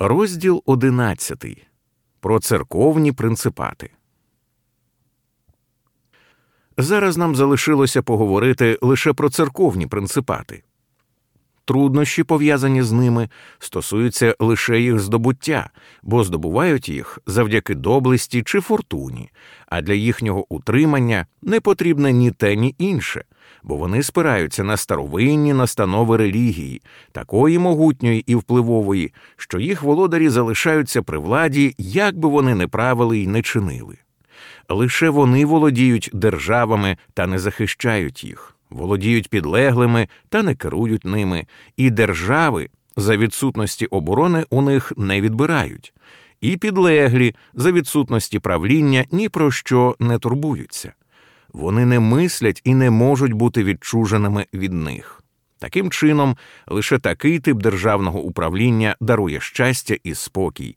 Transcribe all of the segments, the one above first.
Розділ одинадцятий про церковні принципати. Зараз нам залишилося поговорити лише про церковні принципати. Труднощі, пов'язані з ними, стосуються лише їх здобуття, бо здобувають їх завдяки доблесті чи фортуні, а для їхнього утримання не потрібне ні те, ні інше, бо вони спираються на старовинні настанови релігії, такої могутньої і впливової, що їх володарі залишаються при владі, як би вони не правили і не чинили. Лише вони володіють державами та не захищають їх володіють підлеглими та не керують ними, і держави за відсутності оборони у них не відбирають, і підлеглі за відсутності правління ні про що не турбуються. Вони не мислять і не можуть бути відчуженими від них. Таким чином, лише такий тип державного управління дарує щастя і спокій.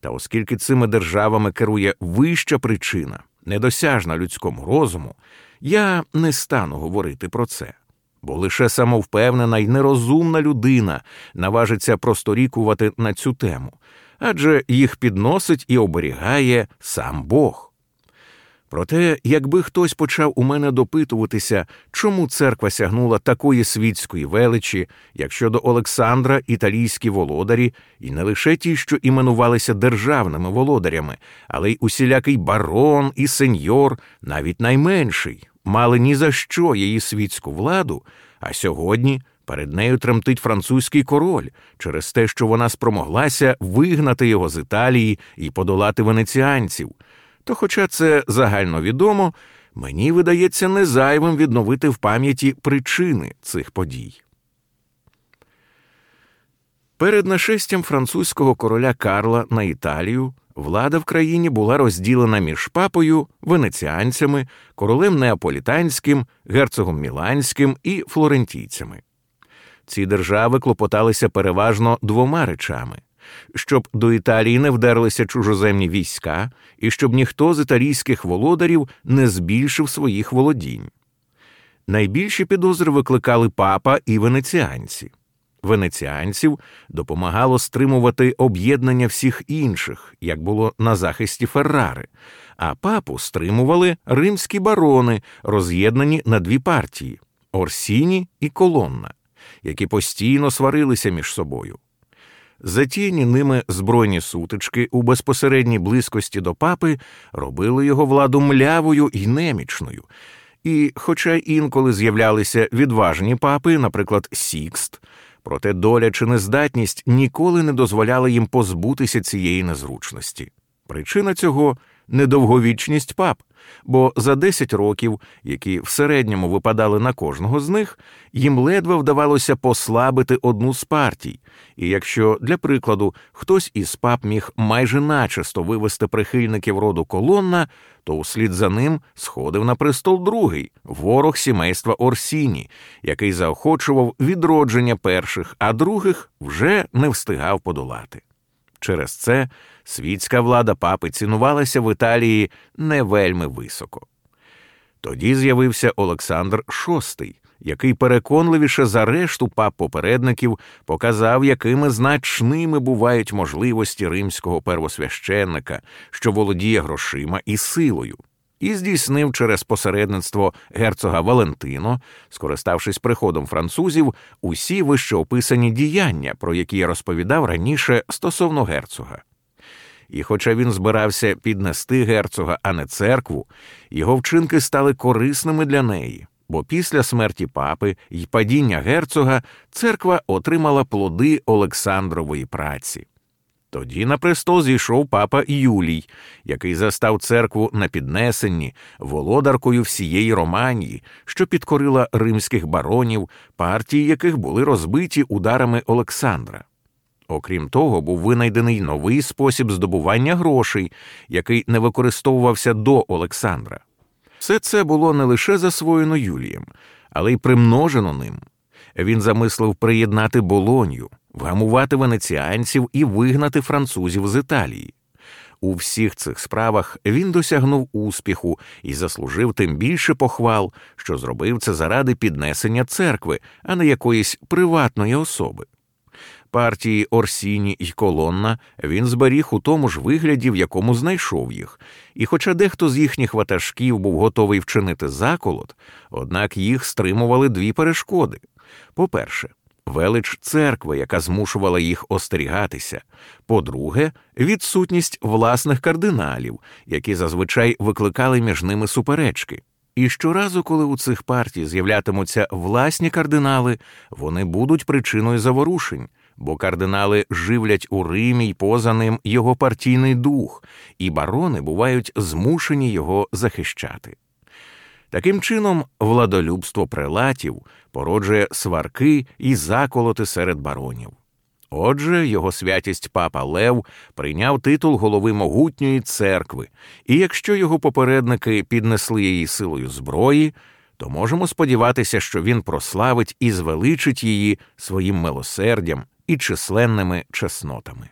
Та оскільки цими державами керує вища причина, недосяжна людському розуму, я не стану говорити про це, бо лише самовпевнена й нерозумна людина наважиться просторікувати на цю тему, адже їх підносить і оберігає сам Бог. Проте, якби хтось почав у мене допитуватися, чому церква сягнула такої світської величі, як щодо Олександра італійські володарі, і не лише ті, що іменувалися державними володарями, але й усілякий барон і сеньор, навіть найменший, мали ні за що її світську владу, а сьогодні перед нею тремтить французький король через те, що вона спромоглася вигнати його з Італії і подолати венеціанців. То, хоча це загальновідомо, мені видається незайвим відновити в пам'яті причини цих подій. Перед нашестям французького короля Карла на Італію Влада в країні була розділена між папою, венеціанцями, королем неаполітанським, герцогом Міланським і флорентійцями. Ці держави клопоталися переважно двома речами щоб до Італії не вдерлися чужоземні війська, і щоб ніхто з італійських володарів не збільшив своїх володінь. Найбільші підозри викликали папа і венеціанці венеціанців допомагало стримувати об'єднання всіх інших, як було на захисті Феррари, а папу стримували римські барони, роз'єднані на дві партії Орсіні і Колонна, які постійно сварилися між собою. Затіяні ними збройні сутички у безпосередній близькості до папи робили його владу млявою і немічною. І, хоча інколи з'являлися відважні папи, наприклад, Сікст, проте доля чи нездатність ніколи не дозволяла їм позбутися цієї незручності. Причина цього недовговічність пап, бо за 10 років, які в середньому випадали на кожного з них, їм ледве вдавалося послабити одну з партій, і якщо, для прикладу, хтось із пап міг майже начисто вивести прихильників роду колонна, то услід за ним сходив на престол другий ворог сімейства Орсіні, який заохочував відродження перших, а других вже не встигав подолати. Через це світська влада папи цінувалася в Італії не вельми високо. Тоді з'явився Олександр VI, який переконливіше за решту пап попередників показав, якими значними бувають можливості римського первосвященника, що володіє грошима і силою і здійснив через посередництво герцога Валентино, скориставшись приходом французів, усі вищеописані діяння, про які я розповідав раніше стосовно герцога. І, хоча він збирався піднести герцога, а не церкву, його вчинки стали корисними для неї, бо після смерті папи й падіння герцога церква отримала плоди Олександрової праці. Тоді на престол зійшов папа Юлій, який застав церкву на піднесенні, володаркою всієї Романії, що підкорила римських баронів, партії яких були розбиті ударами Олександра. Окрім того, був винайдений новий спосіб здобування грошей, який не використовувався до Олександра. Все це було не лише засвоєно Юлієм, але й примножено ним. Він замислив приєднати болонью вгамувати венеціанців і вигнати французів з Італії. У всіх цих справах він досягнув успіху і заслужив тим більше похвал, що зробив це заради піднесення церкви, а не якоїсь приватної особи. партії Орсіні й Колонна він зберіг у тому ж вигляді, в якому знайшов їх, і, хоча дехто з їхніх ватажків був готовий вчинити заколот, однак їх стримували дві перешкоди. По-перше, велич церкви, яка змушувала їх остерігатися. По-друге, відсутність власних кардиналів, які зазвичай викликали між ними суперечки. І щоразу, коли у цих партій з'являтимуться власні кардинали, вони будуть причиною заворушень, бо кардинали живлять у Римі й поза ним його партійний дух, і барони бувають змушені його захищати. Таким чином, владолюбство прелатів породжує сварки і заколоти серед баронів. Отже, його святість папа Лев прийняв титул голови могутньої церкви, і якщо його попередники піднесли її силою зброї, то можемо сподіватися, що він прославить і звеличить її своїм милосердям і численними чеснотами.